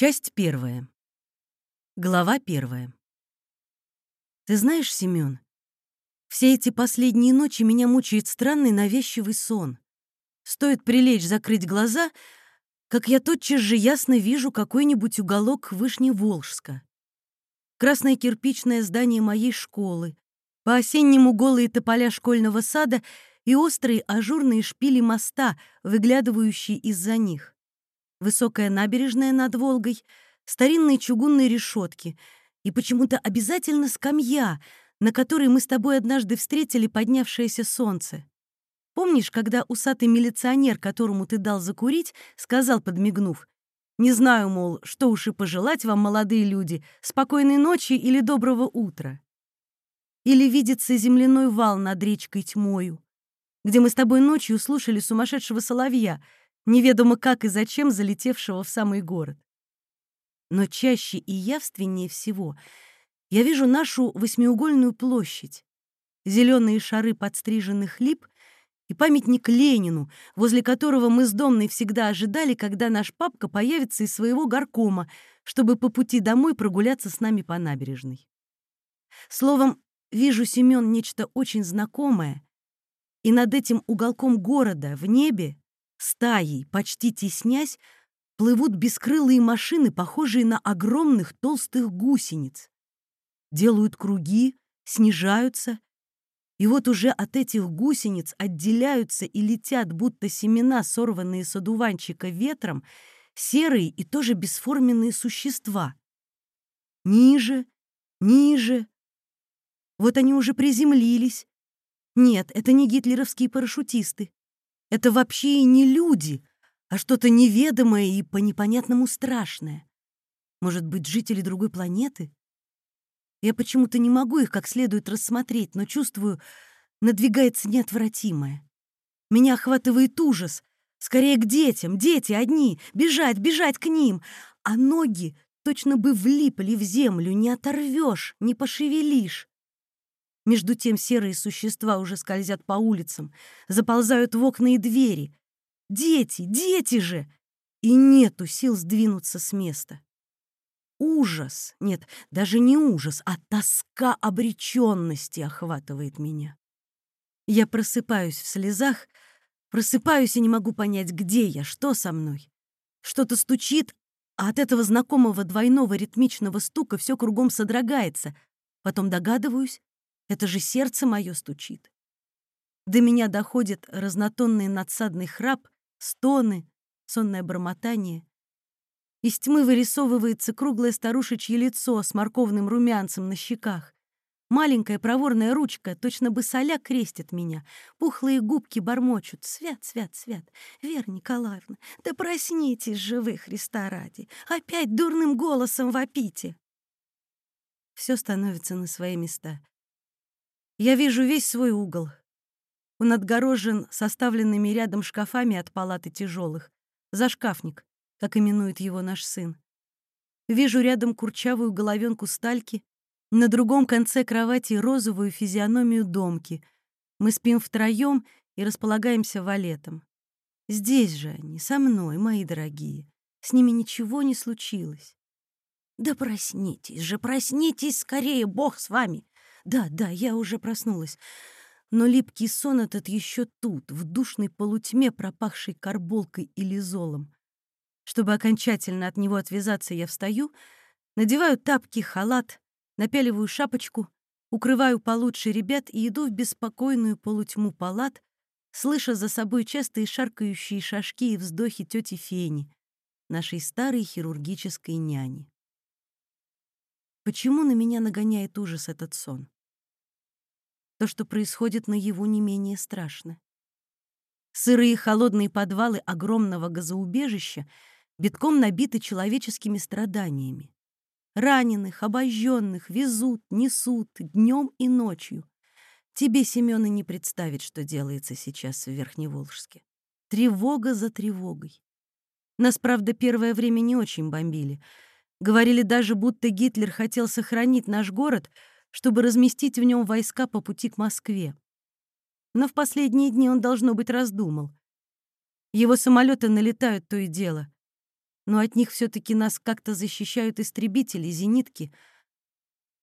Часть первая. Глава первая. Ты знаешь, Семён, все эти последние ночи меня мучает странный навязчивый сон. Стоит прилечь, закрыть глаза, как я тотчас же ясно вижу какой-нибудь уголок Вышневолжска. Красное кирпичное здание моей школы, по-осеннему голые тополя школьного сада и острые ажурные шпили моста, выглядывающие из-за них высокая набережная над Волгой, старинные чугунные решетки и почему-то обязательно скамья, на которой мы с тобой однажды встретили поднявшееся солнце. Помнишь, когда усатый милиционер, которому ты дал закурить, сказал, подмигнув, «Не знаю, мол, что уж и пожелать вам, молодые люди, спокойной ночи или доброго утра?» Или видится земляной вал над речкой тьмою, где мы с тобой ночью слушали сумасшедшего соловья — неведомо как и зачем залетевшего в самый город. Но чаще и явственнее всего я вижу нашу восьмиугольную площадь, зеленые шары подстриженных лип и памятник Ленину, возле которого мы с Домной всегда ожидали, когда наш папка появится из своего горкома, чтобы по пути домой прогуляться с нами по набережной. Словом, вижу, Семён, нечто очень знакомое, и над этим уголком города в небе Стаей, почти теснясь, плывут бескрылые машины, похожие на огромных толстых гусениц. Делают круги, снижаются, и вот уже от этих гусениц отделяются и летят, будто семена, сорванные с одуванчика ветром, серые и тоже бесформенные существа. Ниже, ниже. Вот они уже приземлились. Нет, это не гитлеровские парашютисты. Это вообще и не люди, а что-то неведомое и по непонятному страшное. Может быть, жители другой планеты? Я почему-то не могу их как следует рассмотреть, но чувствую, надвигается неотвратимое. Меня охватывает ужас. Скорее к детям, дети одни, бежать, бежать к ним. А ноги точно бы влипли в землю, не оторвешь, не пошевелишь. Между тем серые существа уже скользят по улицам, заползают в окна и двери. Дети, дети же! И нету сил сдвинуться с места. Ужас, нет, даже не ужас, а тоска обреченности охватывает меня. Я просыпаюсь в слезах, просыпаюсь и не могу понять, где я, что со мной. Что-то стучит, а от этого знакомого двойного ритмичного стука все кругом содрогается. Потом догадываюсь, это же сердце мое стучит. До меня доходит разнотонный надсадный храп, стоны, сонное бормотание. Из тьмы вырисовывается круглое старушечье лицо с морковным румянцем на щеках. Маленькая проворная ручка, точно бы соля крестит меня. Пухлые губки бормочут. «Свят, свят, свят! Вера Николаевна, да проснитесь же вы, Христа ради! Опять дурным голосом вопите!» Все становится на свои места. Я вижу весь свой угол. Он отгорожен составленными рядом шкафами от палаты тяжелых. Зашкафник, как именует его наш сын. Вижу рядом курчавую головенку стальки, на другом конце кровати розовую физиономию домки. Мы спим втроем и располагаемся валетом. Здесь же они, со мной, мои дорогие. С ними ничего не случилось. Да проснитесь же, проснитесь скорее, Бог с вами. Да, да, я уже проснулась. Но липкий сон этот еще тут, в душной полутьме, пропахшей карболкой или золом. Чтобы окончательно от него отвязаться, я встаю, надеваю тапки, халат, напяливаю шапочку, укрываю получше ребят и иду в беспокойную полутьму палат, слыша за собой частые шаркающие шажки и вздохи тети Фени, нашей старой хирургической няни. Почему на меня нагоняет ужас этот сон? То, что происходит наяву, не менее страшно. Сырые холодные подвалы огромного газоубежища битком набиты человеческими страданиями. Раненых, обожженных везут, несут днем и ночью. Тебе, Семён, и не представить, что делается сейчас в Верхневолжске. Тревога за тревогой. Нас, правда, первое время не очень бомбили — Говорили даже, будто Гитлер хотел сохранить наш город, чтобы разместить в нем войска по пути к Москве. Но в последние дни он, должно быть, раздумал. Его самолеты налетают то и дело. но от них все таки нас как-то защищают истребители, зенитки.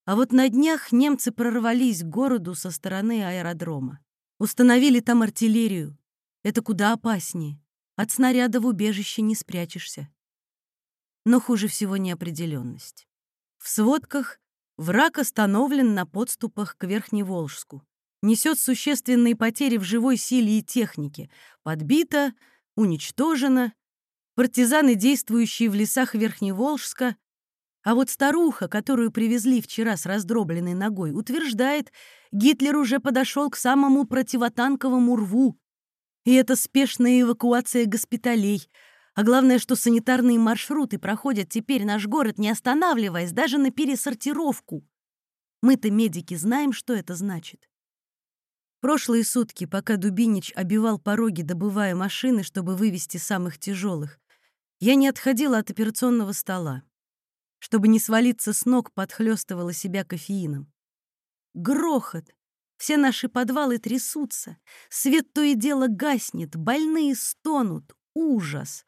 А вот на днях немцы прорвались к городу со стороны аэродрома. Установили там артиллерию. Это куда опаснее. От снаряда в убежище не спрячешься. Но хуже всего неопределенность. В сводках враг остановлен на подступах к Верхневолжску. Несет существенные потери в живой силе и технике. Подбито, уничтожено. Партизаны, действующие в лесах Верхневолжска, а вот старуха, которую привезли вчера с раздробленной ногой, утверждает, Гитлер уже подошел к самому противотанковому рву. И это спешная эвакуация госпиталей. А главное, что санитарные маршруты проходят теперь наш город, не останавливаясь даже на пересортировку. Мы-то, медики, знаем, что это значит. Прошлые сутки, пока Дубинич обивал пороги, добывая машины, чтобы вывести самых тяжелых, я не отходила от операционного стола чтобы не свалиться с ног, подхлёстывала себя кофеином. Грохот! Все наши подвалы трясутся, свет то и дело гаснет, больные стонут. Ужас!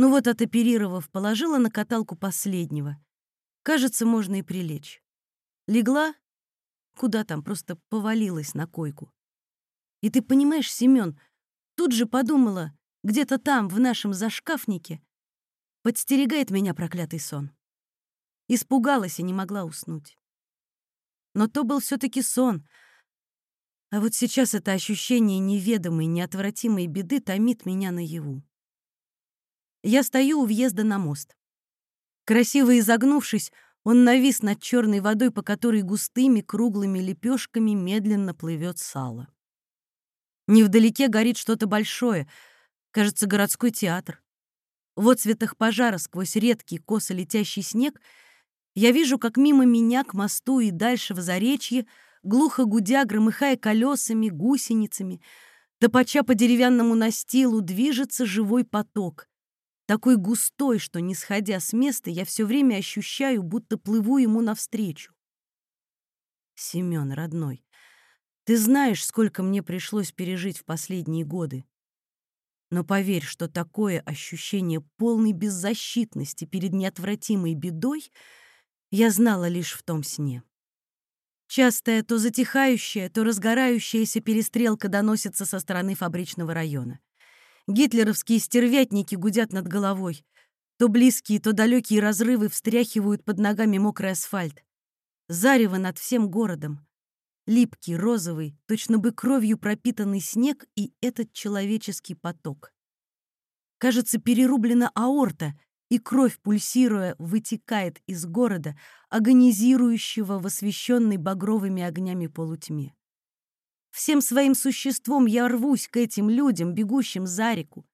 Ну вот, отоперировав, положила на каталку последнего. Кажется, можно и прилечь. Легла? Куда там, просто повалилась на койку. И ты понимаешь, Семён, тут же подумала, где-то там, в нашем зашкафнике, подстерегает меня проклятый сон. Испугалась и не могла уснуть. Но то был все таки сон. А вот сейчас это ощущение неведомой, неотвратимой беды томит меня наяву. Я стою у въезда на мост. Красиво изогнувшись, он навис над черной водой, по которой густыми круглыми лепешками медленно плывет сало. Невдалеке горит что-то большое, кажется, городской театр. В отцветах пожара сквозь редкий косо летящий снег — я вижу, как мимо меня к мосту и дальше в Заречье, глухо гудя, громыхая колесами, гусеницами, топача по деревянному настилу, движется живой поток. Такой густой, что, не сходя с места, я все время ощущаю, будто плыву ему навстречу. Семен, родной, ты знаешь, сколько мне пришлось пережить в последние годы. Но поверь, что такое ощущение полной беззащитности перед неотвратимой бедой — я знала лишь в том сне. Частая, то затихающая, то разгорающаяся перестрелка доносится со стороны фабричного района. Гитлеровские стервятники гудят над головой. То близкие, то далекие разрывы встряхивают под ногами мокрый асфальт. Зарево над всем городом. Липкий, розовый, точно бы кровью пропитанный снег и этот человеческий поток. Кажется, перерублена аорта, и кровь, пульсируя, вытекает из города, агонизирующего в освещенной багровыми огнями полутьме. Всем своим существом я рвусь к этим людям, бегущим за реку.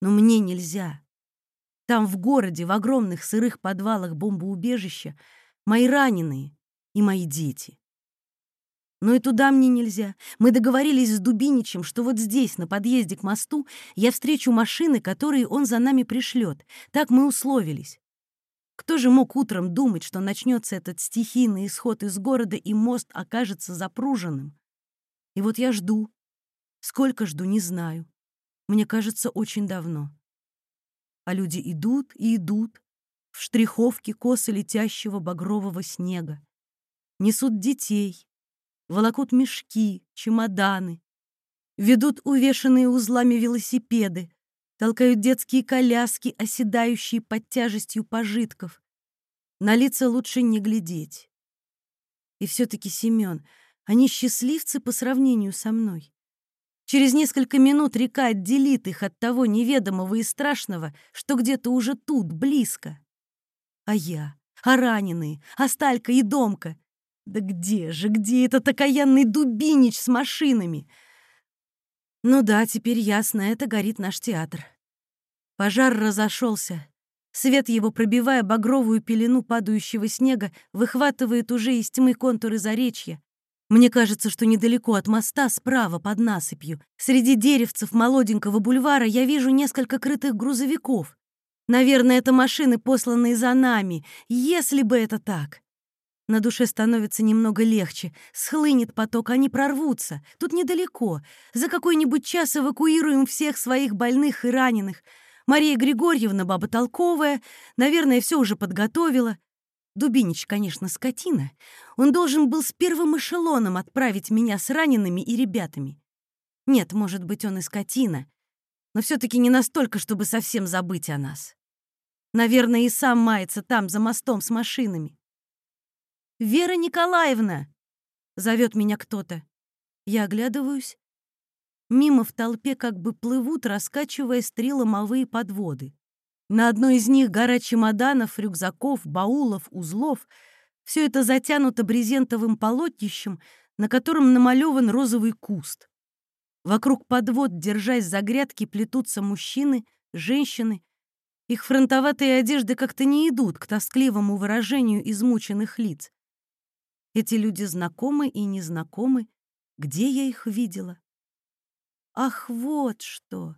Но мне нельзя. Там, в городе, в огромных сырых подвалах бомбоубежища, мои раненые и мои дети. Но и туда мне нельзя. Мы договорились с Дубиничем, что вот здесь, на подъезде к мосту, я встречу машины, которые он за нами пришлет. Так мы условились. Кто же мог утром думать, что начнется этот стихийный исход из города, и мост окажется запруженным? И вот я жду. Сколько жду, не знаю. Мне кажется, очень давно. А люди идут и идут в штриховке косо летящего багрового снега. Несут детей, волокут мешки, чемоданы, ведут увешанные узлами велосипеды, толкают детские коляски, оседающие под тяжестью пожитков. На лица лучше не глядеть. И все-таки, Семен, они счастливцы по сравнению со мной. Через несколько минут река отделит их от того неведомого и страшного, что где-то уже тут, близко. А я, а раненые, а Сталька и Домка, да где же, где этот окаянный дубинич с машинами? Ну да, теперь ясно, это горит наш театр. Пожар разошелся. Свет его, пробивая багровую пелену падающего снега, выхватывает уже из тьмы контуры заречья. Мне кажется, что недалеко от моста, справа, под насыпью, среди деревцев молоденького бульвара, я вижу несколько крытых грузовиков. Наверное, это машины, посланные за нами, если бы это так. На душе становится немного легче. Схлынет поток, они прорвутся. Тут недалеко. За какой-нибудь час эвакуируем всех своих больных и раненых. Мария Григорьевна баба толковая, наверное, все уже подготовила. Дубинич, конечно, скотина. Он должен был с первым эшелоном отправить меня с ранеными и ребятами. Нет, может быть, он и скотина, но все таки не настолько, чтобы совсем забыть о нас. Наверное, и сам мается там, за мостом с машинами. «Вера Николаевна!» — зовет меня кто-то. Я оглядываюсь. Мимо в толпе как бы плывут, раскачиваясь три ломовые подводы. На одной из них гора чемоданов, рюкзаков, баулов, узлов. Все это затянуто брезентовым полотнищем, на котором намалеван розовый куст. Вокруг подвод, держась за грядки, плетутся мужчины, женщины. Их фронтоватые одежды как-то не идут к тоскливому выражению измученных лиц. Эти люди знакомы и незнакомы. Где я их видела? Ах, вот что!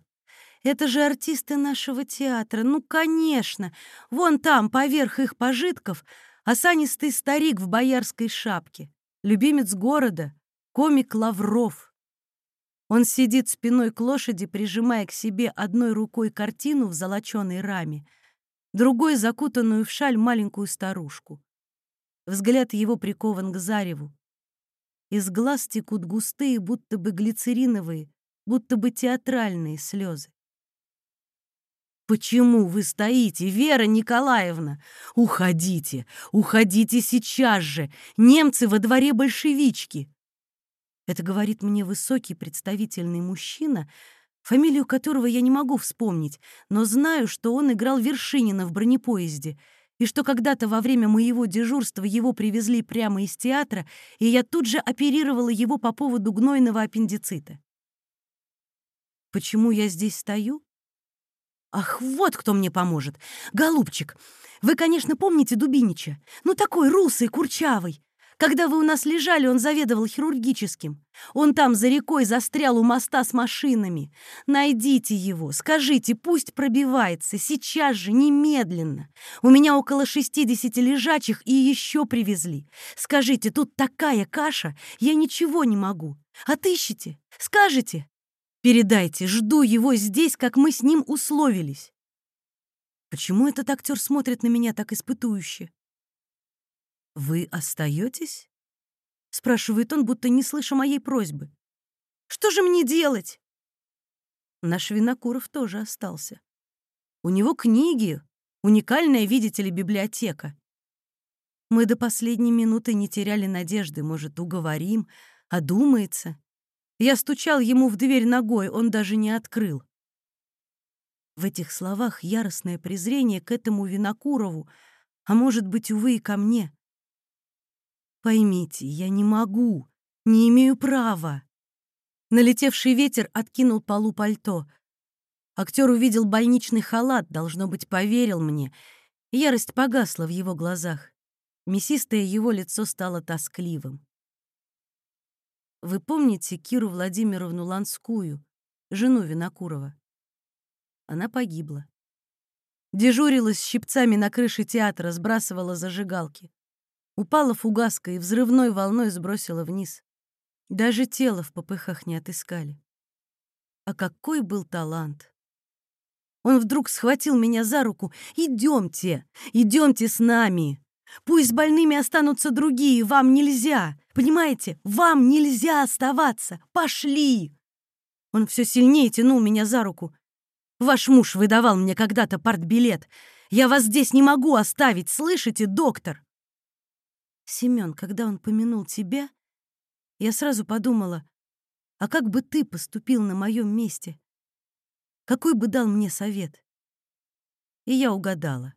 Это же артисты нашего театра. Ну, конечно! Вон там, поверх их пожитков, осанистый старик в боярской шапке, любимец города, комик Лавров. Он сидит спиной к лошади, прижимая к себе одной рукой картину в золоченой раме, другой — закутанную в шаль маленькую старушку. Взгляд его прикован к зареву. Из глаз текут густые, будто бы глицериновые, будто бы театральные слезы. «Почему вы стоите, Вера Николаевна? Уходите! Уходите сейчас же! Немцы во дворе большевички!» Это говорит мне высокий представительный мужчина, фамилию которого я не могу вспомнить, но знаю, что он играл Вершинина в бронепоезде, и что когда-то во время моего дежурства его привезли прямо из театра, и я тут же оперировала его по поводу гнойного аппендицита. Почему я здесь стою? Ах, вот кто мне поможет. Голубчик, вы, конечно, помните Дубинича. Ну, такой русый, курчавый. Когда вы у нас лежали, он заведовал хирургическим. Он там за рекой застрял у моста с машинами. Найдите его, скажите, пусть пробивается, сейчас же, немедленно. У меня около 60 лежачих и еще привезли. Скажите, тут такая каша, я ничего не могу. Отыщите, скажете. Передайте, жду его здесь, как мы с ним условились. Почему этот актер смотрит на меня так испытующе? «Вы остаетесь?» — спрашивает он, будто не слыша моей просьбы. «Что же мне делать?» Наш Винокуров тоже остался. У него книги, уникальная, видите ли, библиотека. Мы до последней минуты не теряли надежды, может, уговорим, одумается. Я стучал ему в дверь ногой, он даже не открыл. В этих словах яростное презрение к этому Винокурову, а может быть, увы, и ко мне. Поймите, я не могу, не имею права. Налетевший ветер откинул полу пальто. Актер увидел больничный халат, должно быть, поверил мне. Ярость погасла в его глазах. Мясистое его лицо стало тоскливым. Вы помните Киру Владимировну Ланскую, жену Винокурова? Она погибла. Дежурила с щипцами на крыше театра, сбрасывала зажигалки. Упала фугаска и взрывной волной сбросила вниз. Даже тело в попыхах не отыскали. А какой был талант! Он вдруг схватил меня за руку. «Идемте! Идемте с нами! Пусть больными останутся другие, вам нельзя! Понимаете, вам нельзя оставаться! Пошли!» Он все сильнее тянул меня за руку. «Ваш муж выдавал мне когда-то партбилет. Я вас здесь не могу оставить, слышите, доктор?» Семен, когда он помянул тебя, я сразу подумала, а как бы ты поступил на моем месте? Какой бы дал мне совет? И я угадала.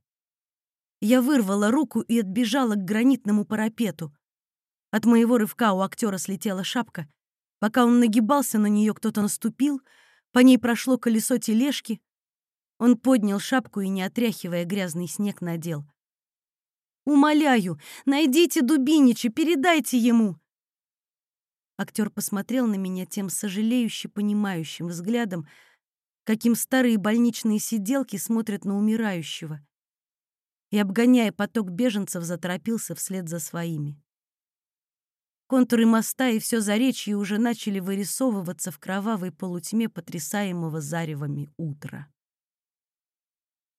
Я вырвала руку и отбежала к гранитному парапету. От моего рывка у актера слетела шапка. Пока он нагибался на нее, кто-то наступил, по ней прошло колесо тележки. Он поднял шапку и, не отряхивая грязный снег, надел. «Умоляю, найдите Дубинича, передайте ему!» Актер посмотрел на меня тем сожалеюще понимающим взглядом, каким старые больничные сиделки смотрят на умирающего и, обгоняя поток беженцев, заторопился вслед за своими. Контуры моста и все заречье уже начали вырисовываться в кровавой полутьме потрясаемого заревами утра.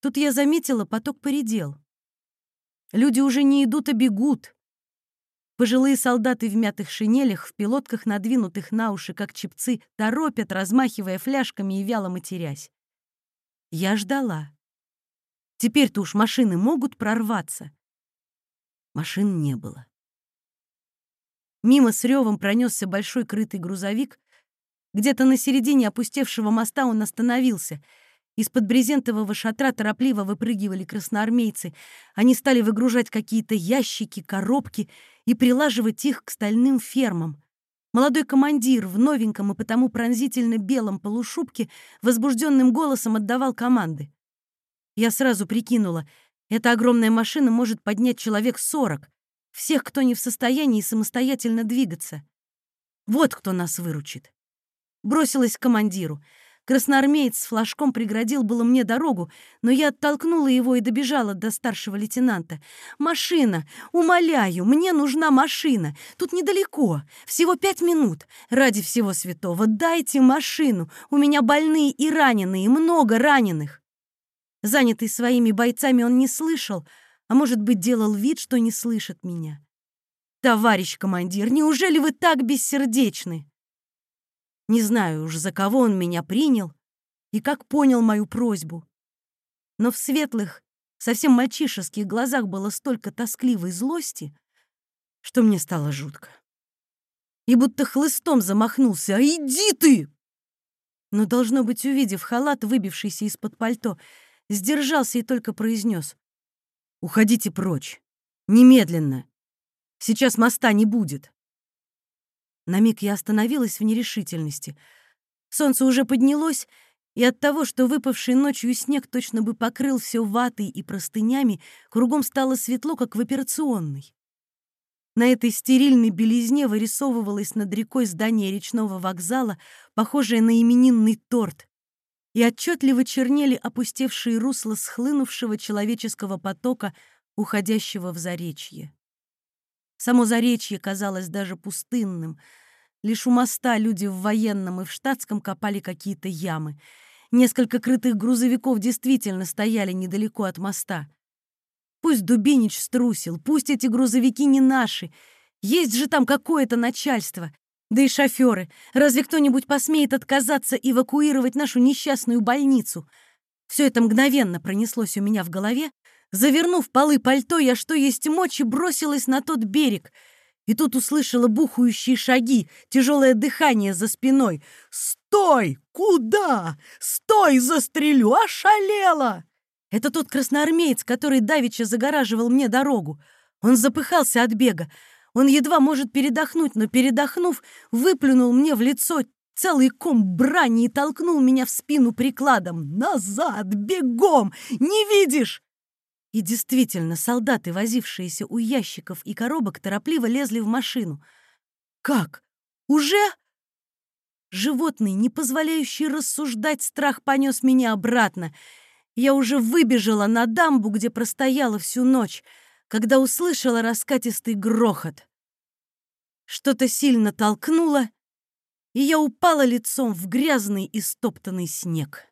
Тут я заметила, поток поредел. Люди уже не идут, а бегут. Пожилые солдаты в мятых шинелях, в пилотках, надвинутых на уши, как чепцы, торопят, размахивая фляжками и вяло матерясь. Я ждала. Теперь-то уж машины могут прорваться. Машин не было. Мимо с ревом пронесся большой крытый грузовик. Где-то на середине опустевшего моста он остановился — из-под брезентового шатра торопливо выпрыгивали красноармейцы. Они стали выгружать какие-то ящики, коробки и прилаживать их к стальным фермам. Молодой командир в новеньком и потому пронзительно белом полушубке возбужденным голосом отдавал команды. Я сразу прикинула, эта огромная машина может поднять человек сорок, всех, кто не в состоянии самостоятельно двигаться. Вот кто нас выручит. Бросилась к командиру — Красноармеец с флажком преградил было мне дорогу, но я оттолкнула его и добежала до старшего лейтенанта. «Машина! Умоляю, мне нужна машина! Тут недалеко, всего пять минут. Ради всего святого, дайте машину! У меня больные и раненые, много раненых!» Занятый своими бойцами он не слышал, а может быть, делал вид, что не слышит меня. «Товарищ командир, неужели вы так бессердечны?» Не знаю уж, за кого он меня принял и как понял мою просьбу. Но в светлых, совсем мальчишеских глазах было столько тоскливой злости, что мне стало жутко. И будто хлыстом замахнулся. «А иди ты!» Но, должно быть, увидев халат, выбившийся из-под пальто, сдержался и только произнес. «Уходите прочь. Немедленно. Сейчас моста не будет». На миг я остановилась в нерешительности. Солнце уже поднялось, и от того, что выпавший ночью снег точно бы покрыл все ватой и простынями, кругом стало светло, как в операционной. На этой стерильной белизне вырисовывалось над рекой здание речного вокзала, похожее на именинный торт, и отчетливо чернели опустевшие русла схлынувшего человеческого потока, уходящего в заречье. Само Заречье казалось даже пустынным. Лишь у моста люди в военном и в штатском копали какие-то ямы. Несколько крытых грузовиков действительно стояли недалеко от моста. Пусть Дубинич струсил, пусть эти грузовики не наши. Есть же там какое-то начальство. Да и шоферы. Разве кто-нибудь посмеет отказаться эвакуировать нашу несчастную больницу? Все это мгновенно пронеслось у меня в голове, Завернув полы пальто, я что есть мочи бросилась на тот берег. И тут услышала бухающие шаги, тяжелое дыхание за спиной. «Стой! Куда? Стой, застрелю! Ошалела!» Это тот красноармеец, который давеча загораживал мне дорогу. Он запыхался от бега. Он едва может передохнуть, но, передохнув, выплюнул мне в лицо целый ком брани и толкнул меня в спину прикладом. «Назад! Бегом! Не видишь?» И действительно, солдаты, возившиеся у ящиков и коробок, торопливо лезли в машину. «Как? Уже?» Животный, не позволяющий рассуждать, страх понес меня обратно. Я уже выбежала на дамбу, где простояла всю ночь, когда услышала раскатистый грохот. Что-то сильно толкнуло, и я упала лицом в грязный и стоптанный снег.